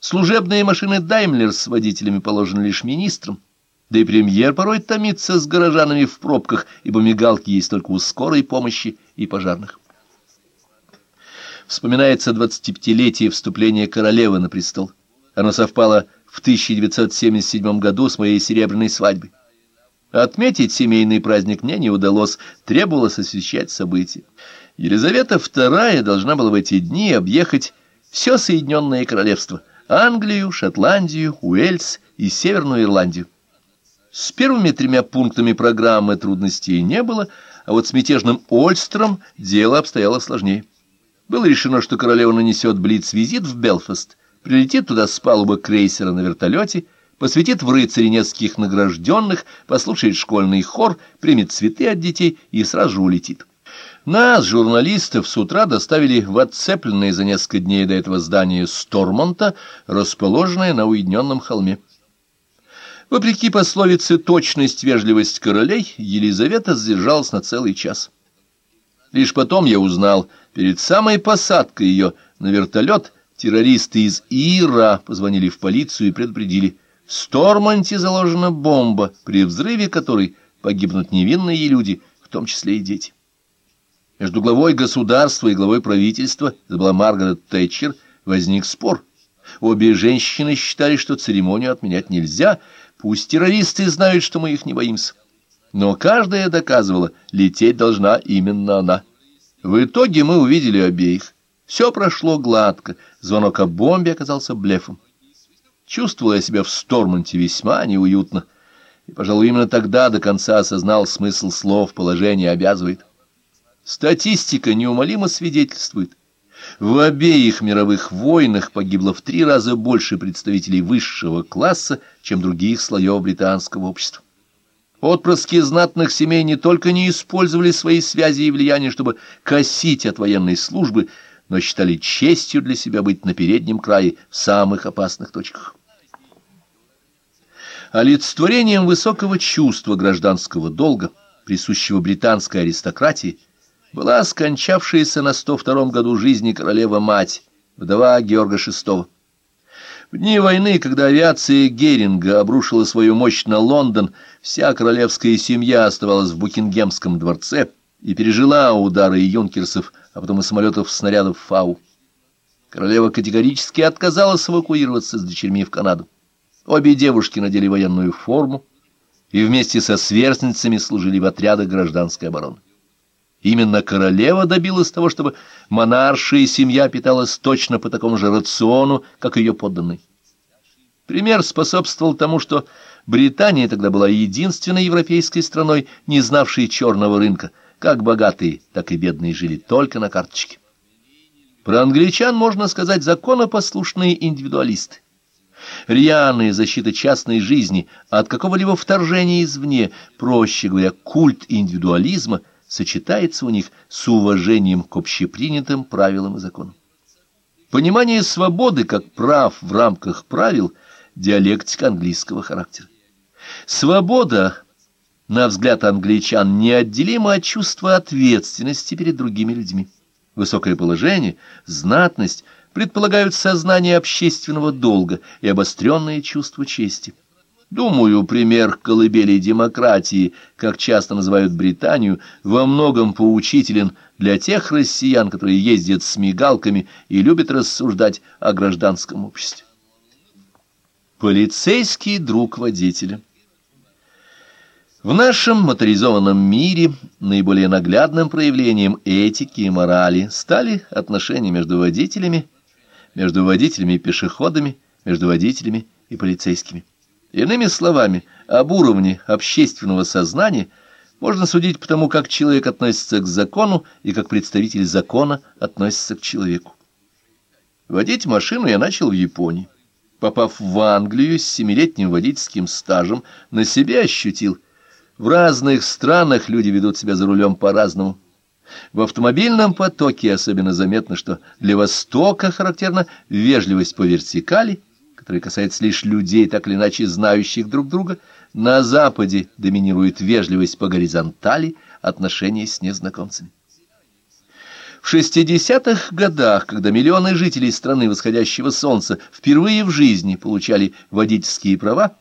Служебные машины Даймлер с водителями положены лишь министрам, да и премьер порой томится с горожанами в пробках, ибо мигалки есть только у скорой помощи и пожарных. Вспоминается 25-летие вступления королевы на престол. Оно совпало в 1977 году с моей серебряной свадьбой. Отметить семейный праздник мне не удалось, требовалось освещать события. Елизавета II должна была в эти дни объехать все Соединенное Королевство – Англию, Шотландию, Уэльс и Северную Ирландию. С первыми тремя пунктами программы трудностей не было, а вот с мятежным Ольстером дело обстояло сложнее. Было решено, что королева нанесет блиц-визит в Белфаст, прилетит туда с палубы крейсера на вертолете, посвятит в рыцари нескольких награжденных, послушает школьный хор, примет цветы от детей и сразу улетит. Нас, журналистов, с утра доставили в отцепленное за несколько дней до этого здание Стормонта, расположенное на уединенном холме. Вопреки пословице «точность, вежливость королей», Елизавета задержалась на целый час. Лишь потом я узнал, перед самой посадкой ее на вертолет террористы из Ира позвонили в полицию и предупредили, в Стормонте заложена бомба, при взрыве которой погибнут невинные люди, в том числе и дети. Между главой государства и главой правительства, это была Маргарет Тэтчер, возник спор. Обе женщины считали, что церемонию отменять нельзя, Пусть террористы знают, что мы их не боимся. Но каждая доказывала, лететь должна именно она. В итоге мы увидели обеих. Все прошло гладко, звонок о бомбе оказался блефом. Чувствовал я себя в Стормонте весьма неуютно, и, пожалуй, именно тогда до конца осознал смысл слов «положение обязывает». Статистика неумолимо свидетельствует. В обеих мировых войнах погибло в три раза больше представителей высшего класса, чем других слоев британского общества. Отпрыски знатных семей не только не использовали свои связи и влияния, чтобы косить от военной службы, но считали честью для себя быть на переднем крае в самых опасных точках. Олицетворением высокого чувства гражданского долга, присущего британской аристократии, была скончавшаяся на 102-м году жизни королева-мать, вдова Георга VI. В дни войны, когда авиация Геринга обрушила свою мощь на Лондон, вся королевская семья оставалась в Букингемском дворце и пережила удары юнкерсов, а потом и самолетов-снарядов Фау. Королева категорически отказалась эвакуироваться с дочерьми в Канаду. Обе девушки надели военную форму и вместе со сверстницами служили в отрядах гражданской обороны. Именно королева добилась того, чтобы монаршая семья питалась точно по такому же рациону, как ее подданные. Пример способствовал тому, что Британия тогда была единственной европейской страной, не знавшей черного рынка. Как богатые, так и бедные жили только на карточке. Про англичан можно сказать законопослушные индивидуалисты. Рьяная защита частной жизни от какого-либо вторжения извне, проще говоря, культ индивидуализма – сочетается у них с уважением к общепринятым правилам и законам. Понимание свободы как прав в рамках правил – диалектика английского характера. Свобода, на взгляд англичан, неотделима от чувства ответственности перед другими людьми. Высокое положение, знатность предполагают сознание общественного долга и обостренное чувство чести. Думаю, пример колыбели демократии, как часто называют Британию, во многом поучителен для тех россиян, которые ездят с мигалками и любят рассуждать о гражданском обществе. Полицейский друг водителя В нашем моторизованном мире наиболее наглядным проявлением этики и морали стали отношения между водителями, между водителями и пешеходами, между водителями и полицейскими. Иными словами, об уровне общественного сознания можно судить по тому, как человек относится к закону и как представитель закона относится к человеку. Водить машину я начал в Японии. Попав в Англию с семилетним водительским стажем, на себе ощутил. В разных странах люди ведут себя за рулем по-разному. В автомобильном потоке особенно заметно, что для Востока характерна вежливость по вертикали – который касается лишь людей, так или иначе знающих друг друга, на Западе доминирует вежливость по горизонтали, отношения с незнакомцами. В 60-х годах, когда миллионы жителей страны восходящего солнца впервые в жизни получали водительские права,